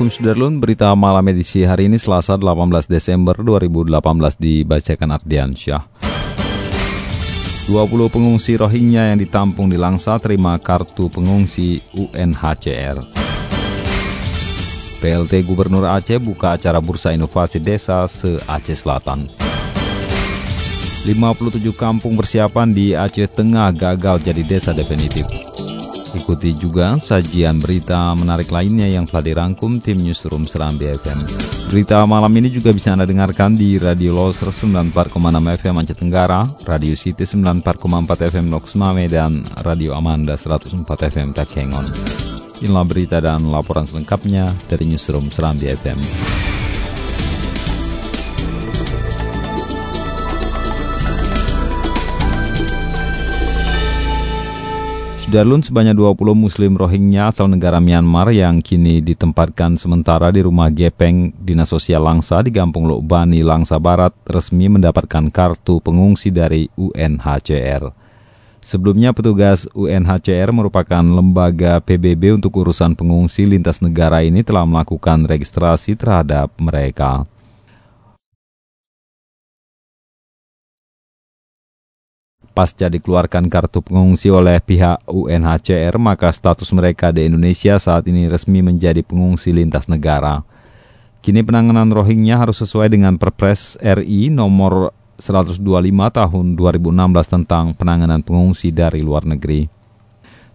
Assalamualaikum Sudarlun, berita malam edisi hari ini Selasa 18 Desember 2018 dibacakan Ardian Syah. 20 pengungsi Rohingya yang ditampung di Langsa terima kartu pengungsi UNHCR. PLT Gubernur Aceh buka acara Bursa Inovasi Desa se-Aceh Selatan. 57 kampung persiapan di Aceh Tengah gagal jadi desa definitif. Ikuti juga sajian berita menarik lainnya yang telah dirangkum tim Newsroom Serambi FM. Berita malam ini juga bisa Anda dengarkan di Radio Loser 94,6 FM Aceh Tenggara, Radio City 94,4 FM Loks Mame, dan Radio Amanda 104 FM Takengon. Inilah berita dan laporan selengkapnya dari Newsroom Serambi FM. Darlun sebanyak 20 muslim Rohingya asal negara Myanmar yang kini ditempatkan sementara di rumah Gepeng Dinas Sosial Langsa di Kampung Lokbani, Langsa Barat resmi mendapatkan kartu pengungsi dari UNHCR. Sebelumnya petugas UNHCR merupakan lembaga PBB untuk urusan pengungsi lintas negara ini telah melakukan registrasi terhadap mereka. Pasca dikeluarkan kartu pengungsi oleh pihak UNHCR, maka status mereka di Indonesia saat ini resmi menjadi pengungsi lintas negara. Kini penanganan Rohingya harus sesuai dengan Perpres RI nomor 125 tahun 2016 tentang penanganan pengungsi dari luar negeri.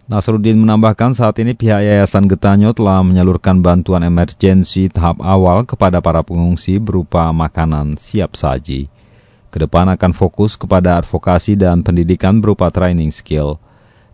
Nasruddin menambahkan saat ini pihak Yayasan Getanyo telah menyalurkan bantuan emergensi tahap awal kepada para pengungsi berupa makanan siap saji. Ke depan akan fokus kepada advokasi dan pendidikan berupa training skill.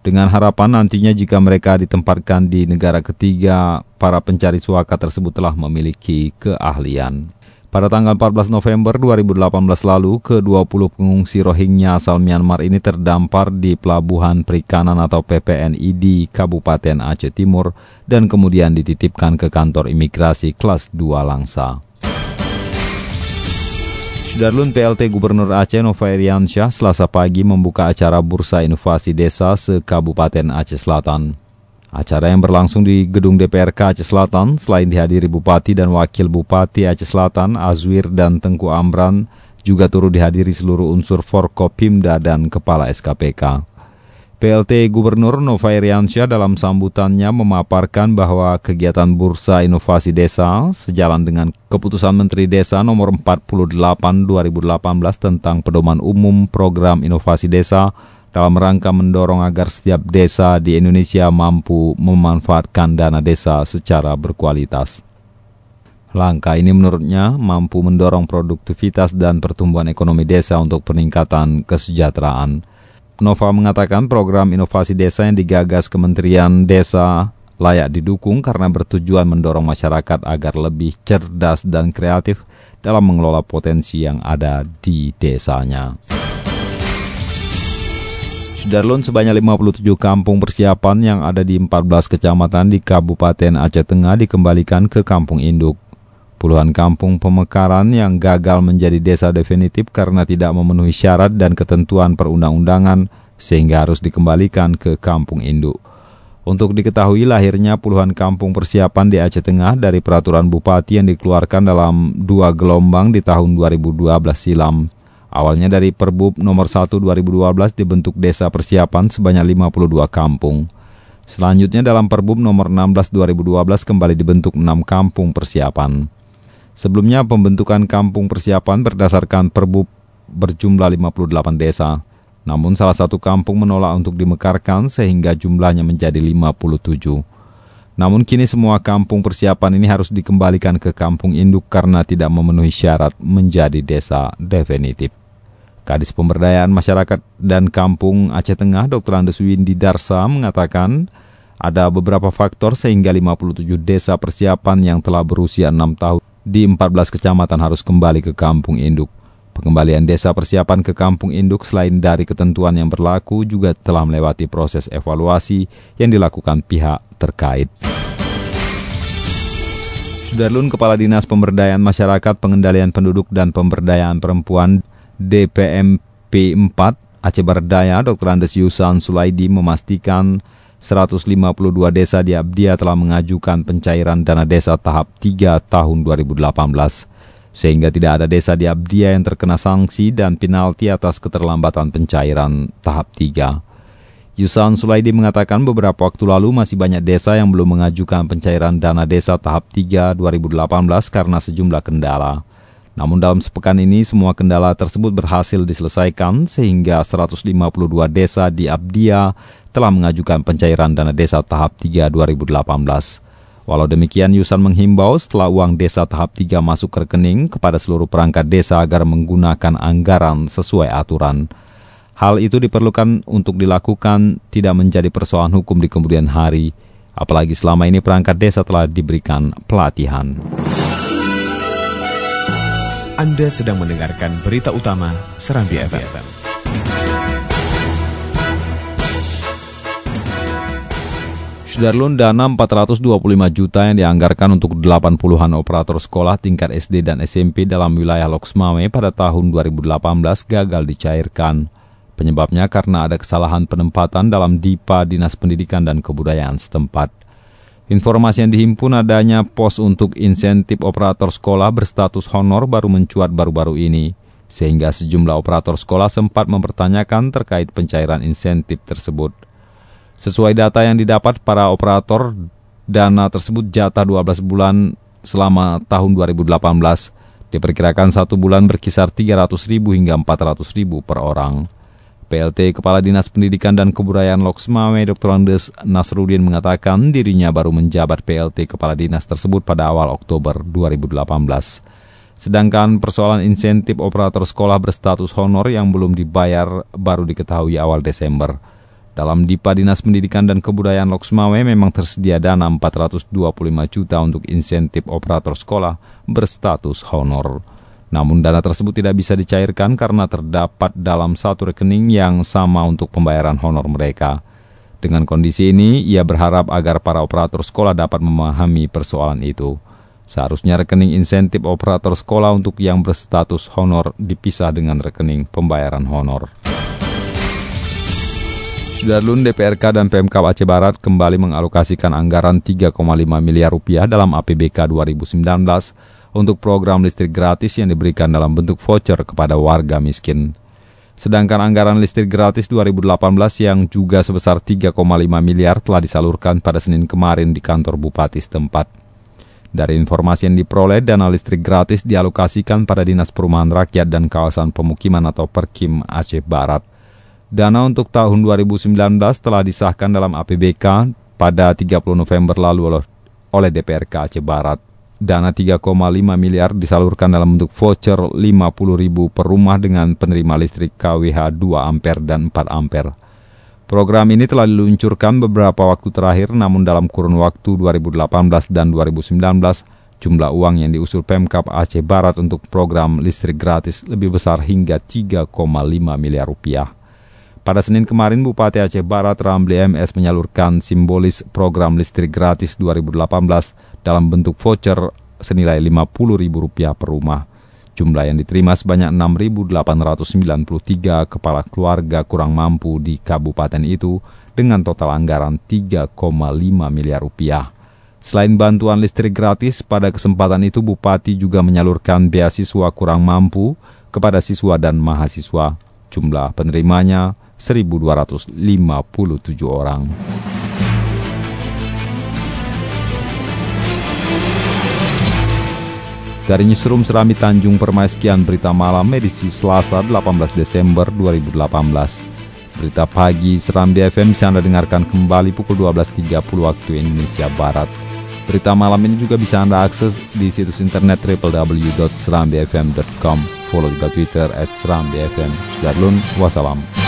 Dengan harapan nantinya jika mereka ditempatkan di negara ketiga, para pencari suaka tersebut telah memiliki keahlian. Pada tanggal 14 November 2018 lalu, ke-20 pengungsi Rohingya asal Myanmar ini terdampar di Pelabuhan Perikanan atau PPNI di Kabupaten Aceh Timur dan kemudian dititipkan ke kantor imigrasi kelas 2 Langsa. Sudarlun PLT Gubernur Aceh Nova Iriansyah selasa pagi membuka acara Bursa Inovasi Desa se-Kabupaten Aceh Selatan. Acara yang berlangsung di Gedung DPRK Aceh Selatan selain dihadiri Bupati dan Wakil Bupati Aceh Selatan Azwir dan Tengku Amran juga turut dihadiri seluruh unsur Forkopimda dan Kepala SKPK. PLT Gubernur Nova Iriansyah dalam sambutannya memaparkan bahwa kegiatan Bursa Inovasi Desa sejalan dengan keputusan Menteri Desa nomor 48 2018 tentang pedoman umum program inovasi desa dalam rangka mendorong agar setiap desa di Indonesia mampu memanfaatkan dana desa secara berkualitas. Langkah ini menurutnya mampu mendorong produktivitas dan pertumbuhan ekonomi desa untuk peningkatan kesejahteraan. Nova mengatakan program inovasi desa yang digagas Kementerian Desa layak didukung karena bertujuan mendorong masyarakat agar lebih cerdas dan kreatif dalam mengelola potensi yang ada di desanya. Sudarlun sebanyak 57 kampung persiapan yang ada di 14 kecamatan di Kabupaten Aceh Tengah dikembalikan ke kampung induk. Puluhan kampung pemekaran yang gagal menjadi desa definitif karena tidak memenuhi syarat dan ketentuan perundang-undangan sehingga harus dikembalikan ke kampung induk. Untuk diketahui lahirnya puluhan kampung persiapan di Aceh Tengah dari peraturan bupati yang dikeluarkan dalam dua gelombang di tahun 2012 silam. Awalnya dari Perbub nomor 1 2012 dibentuk desa persiapan sebanyak 52 kampung. Selanjutnya dalam Perbub nomor 16 2012 kembali dibentuk 6 kampung persiapan. Sebelumnya pembentukan kampung persiapan berdasarkan perbub berjumlah 58 desa. Namun salah satu kampung menolak untuk dimekarkan sehingga jumlahnya menjadi 57. Namun kini semua kampung persiapan ini harus dikembalikan ke kampung induk karena tidak memenuhi syarat menjadi desa definitif. Kadis Pemberdayaan Masyarakat dan Kampung Aceh Tengah Dr. Andes Windy Darsa mengatakan Ada beberapa faktor sehingga 57 desa persiapan yang telah berusia 6 tahun di 14 kecamatan harus kembali ke kampung induk. Pengembalian desa persiapan ke kampung induk selain dari ketentuan yang berlaku juga telah melewati proses evaluasi yang dilakukan pihak terkait. Sudarlun Kepala Dinas Pemberdayaan Masyarakat Pengendalian Penduduk dan Pemberdayaan Perempuan DPMP 4 Aceh Berdaya Dr. Andes Yusan Sulaidi memastikan 152 desa di Abdia telah mengajukan pencairan dana desa tahap 3 tahun 2018 sehingga tidak ada desa di Abdia yang terkena sanksi dan penalti atas keterlambatan pencairan tahap 3. Yusan Sulaidi mengatakan beberapa waktu lalu masih banyak desa yang belum mengajukan pencairan dana desa tahap 3 2018 karena sejumlah kendala. Namun dalam sepekan ini semua kendala tersebut berhasil diselesaikan sehingga 152 desa di Abdia telah mengajukan pencairan dana desa tahap 3 2018. Walau demikian, Yusan menghimbau setelah uang desa tahap 3 masuk ke rekening kepada seluruh perangkat desa agar menggunakan anggaran sesuai aturan. Hal itu diperlukan untuk dilakukan tidak menjadi persoalan hukum di kemudian hari, apalagi selama ini perangkat desa telah diberikan pelatihan. Anda sedang mendengarkan berita utama Serambi FM. Sudarlun dana 425 juta yang dianggarkan untuk 80-an operator sekolah tingkat SD dan SMP dalam wilayah Loksmawe pada tahun 2018 gagal dicairkan. Penyebabnya karena ada kesalahan penempatan dalam DIPA Dinas Pendidikan dan Kebudayaan setempat. Informasi yang dihimpun adanya pos untuk insentif operator sekolah berstatus honor baru mencuat baru-baru ini, sehingga sejumlah operator sekolah sempat mempertanyakan terkait pencairan insentif tersebut. Sesuai data yang didapat para operator, dana tersebut jatah 12 bulan selama tahun 2018, diperkirakan satu bulan berkisar 300 ribu hingga 400 ribu per orang. PLT Kepala Dinas Pendidikan dan Kebudayaan Loksmawe Dr. Andes Nasrudin mengatakan dirinya baru menjabat PLT Kepala Dinas tersebut pada awal Oktober 2018. Sedangkan persoalan insentif operator sekolah berstatus honor yang belum dibayar baru diketahui awal Desember. Dalam DIPA Dinas Pendidikan dan Kebudayaan Loksmawe memang tersedia dana 425 juta untuk insentif operator sekolah berstatus honor. Namun dana tersebut tidak bisa dicairkan karena terdapat dalam satu rekening yang sama untuk pembayaran honor mereka. Dengan kondisi ini, ia berharap agar para operator sekolah dapat memahami persoalan itu. Seharusnya rekening insentif operator sekolah untuk yang berstatus honor dipisah dengan rekening pembayaran honor. Sudarlun DPRK dan PMK Aceh Barat kembali mengalokasikan anggaran 3,5 miliar rupiah dalam APBK 2019 untuk program listrik gratis yang diberikan dalam bentuk voucher kepada warga miskin. Sedangkan anggaran listrik gratis 2018 yang juga sebesar 3,5 miliar telah disalurkan pada Senin kemarin di kantor Bupati setempat. Dari informasi yang diperoleh, dana listrik gratis dialokasikan pada Dinas Perumahan Rakyat dan Kawasan Pemukiman atau Perkim Aceh Barat. Dana untuk tahun 2019 telah disahkan dalam APBK pada 30 November lalu oleh DPRK Aceh Barat dana 3,5 miliar disalurkan dalam bentuk voucher 50 ribu per rumah dengan penerima listrik KWH 2 ampere dan 4 ampere. Program ini telah diluncurkan beberapa waktu terakhir namun dalam kurun waktu 2018 dan 2019 jumlah uang yang diusul Pemkap Aceh Barat untuk program listrik gratis lebih besar hingga 3,5 miliar rupiah. Pada Senin kemarin, Bupati Aceh Barat Ramli MS menyalurkan simbolis program listrik gratis 2018 dalam bentuk voucher senilai Rp50.000 per rumah. Jumlah yang diterima sebanyak 6.893 kepala keluarga kurang mampu di kabupaten itu dengan total anggaran 3,5 miliar rupiah. Selain bantuan listrik gratis, pada kesempatan itu Bupati juga menyalurkan beasiswa kurang mampu kepada siswa dan mahasiswa. Jumlah penerimanya 1.257 orang. Dari Newsroom Serambi Tanjung Permai sekian berita malam edisi Selasa 18 Desember 2018. Berita pagi Serambi FM bisa Anda dengarkan kembali pukul 12.30 waktu Indonesia Barat. Berita malam ini juga bisa Anda akses di situs internet www.serambifm.com. Follow juga Twitter at Serambi FM. Wassalam.